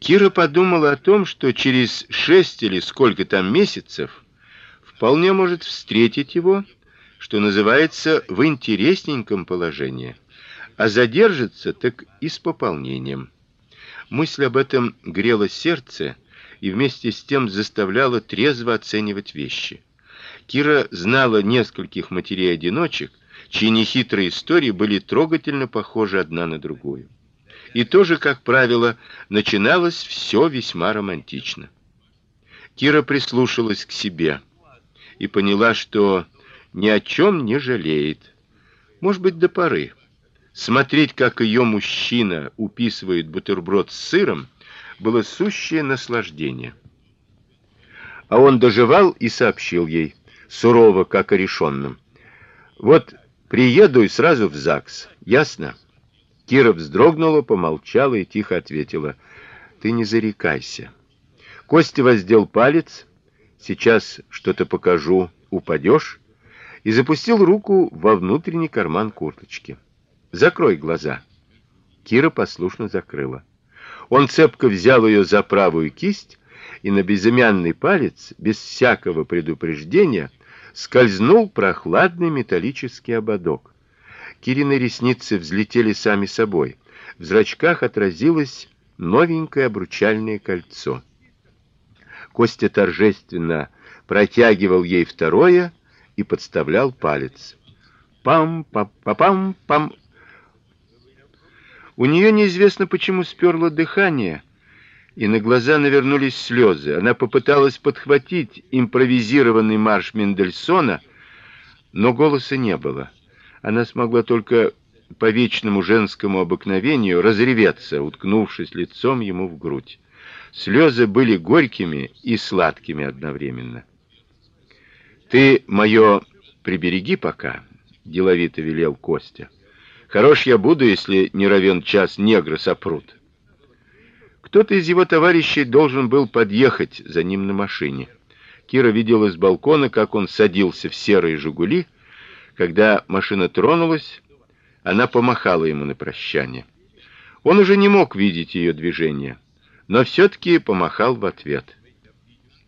Кира подумала о том, что через шесть или сколько там месяцев вполне может встретить его, что называется, в интересненьком положении, а задержится так и с пополнением. Мысль об этом грела сердце и вместе с тем заставляла трезво оценивать вещи. Кира знала нескольких матерей-одиночек, чьи нехитрые истории были трогательно похожи одна на другую. И тоже, как правило, начиналось все весьма романтично. Кира прислушалась к себе и поняла, что ни о чем не жалеет. Может быть, до поры. Смотреть, как ее мужчина уписывает бутерброд с сыром, было сущее наслаждение. А он доживал и сообщил ей, сурово, как о решенном. Вот приеду и сразу в ЗАГС. Ясно? Кира вздрогнула, помолчала и тихо ответила: "Ты не зарекайся". Костя воздел палец. "Сейчас что-то покажу, упадешь", и запустил руку во внутренний карман курточки. "Закрой глаза". Кира послушно закрыла. Он цепко взял ее за правую кисть и на безымянный палец без всякого предупреждения скользнул прохладный металлический ободок. Кирины ресницы взлетели сами собой. В зрачках отразилось новенькое обручальное кольцо. Костя торжественно протягивал ей второе и подставлял палец. Пам-пам-пам-пам. У нее неизвестно почему сперло дыхание, и на глаза навернулись слезы. Она попыталась подхватить импровизированный марш Мендельсона, но голоса не было она смогла только по вечному женскому обыкновению разреветься, уткнувшись лицом ему в грудь. Слезы были горькими и сладкими одновременно. Ты моё прибереги пока, деловито велел Костя. Хорош я буду, если не равен час негры сопрут. Кто-то из его товарищей должен был подъехать за ним на машине. Кира видела с балкона, как он садился в серые Жигули когда машина тронулась, она помахала ему на прощание. Он уже не мог видеть ее движения, но все таки помахал в ответ.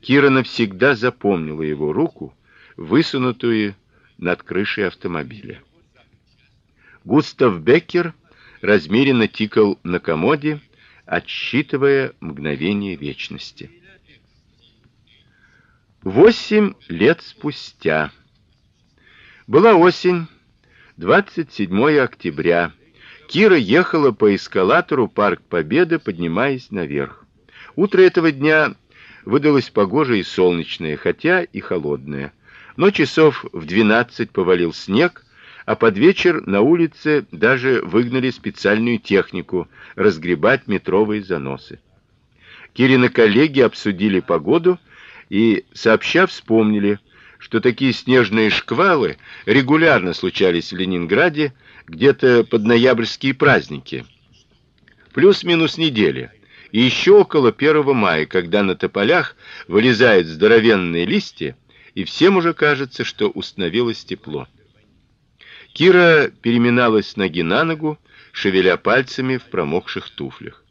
Кира навсегда запомнила его руку, высунутую над крышей автомобиля. Густав Беккер размеренно тикал на комоде, отсчитывая мгновение вечности. Восемь лет спустя была осень, 27 октября. Кира ехала по эскалатору Парк Победы, поднимаясь наверх. Утро этого дня выдалось погожее и солнечное, хотя и холодное. Но часов в 12 повалил снег, а под вечер на улице даже выгнали специальную технику разгребать метровые заносы. Кирины коллеги обсудили погоду и, сообща, вспомнили, что такие снежные шквалы регулярно случались в Ленинграде где-то под ноябрьские праздники. Плюс-минус неделя. И еще около 1 мая, когда на тополях вылезают здоровенные листья, и всем уже кажется, что установилось тепло. Кира переминалась с ноги на ногу, шевеля пальцами в промокших туфлях.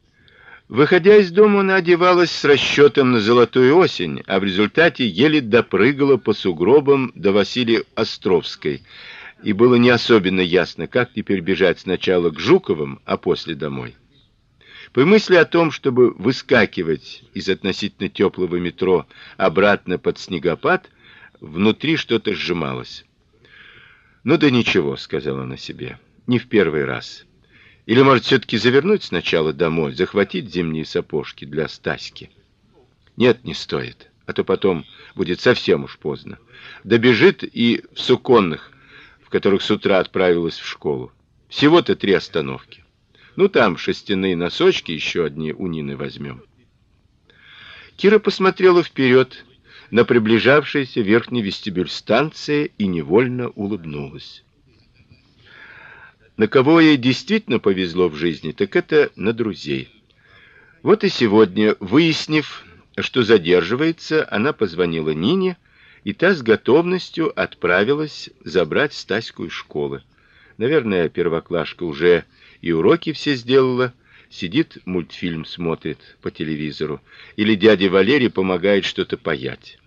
Выходя из дома, она одевалась с расчетом на золотую осень, а в результате еле допрыгала по сугробам до Василия Островской. И было не особенно ясно, как теперь бежать сначала к Жуковым, а после домой. При мысли о том, чтобы выскакивать из относительно теплого метро обратно под снегопад, внутри что-то сжималось. Ну да ничего, сказала она себе. Не в первый раз. Или, может, все таки завернуть сначала домой, захватить зимние сапожки для Стаськи? Нет, не стоит, а то потом будет совсем уж поздно. Добежит и в суконных, в которых с утра отправилась в школу. Всего-то три остановки. Ну там шерстяные носочки еще одни у Нины возьмем. Кира посмотрела вперед на приближавшийся верхний вестибюль станции и невольно улыбнулась. На кого ей действительно повезло в жизни, так это на друзей. Вот и сегодня, выяснив, что задерживается, она позвонила Нине, и та с готовностью отправилась забрать Стаську из школы. Наверное, первоклашка уже и уроки все сделала, сидит мультфильм смотрит по телевизору, или дядя Валерий помогает что-то паять.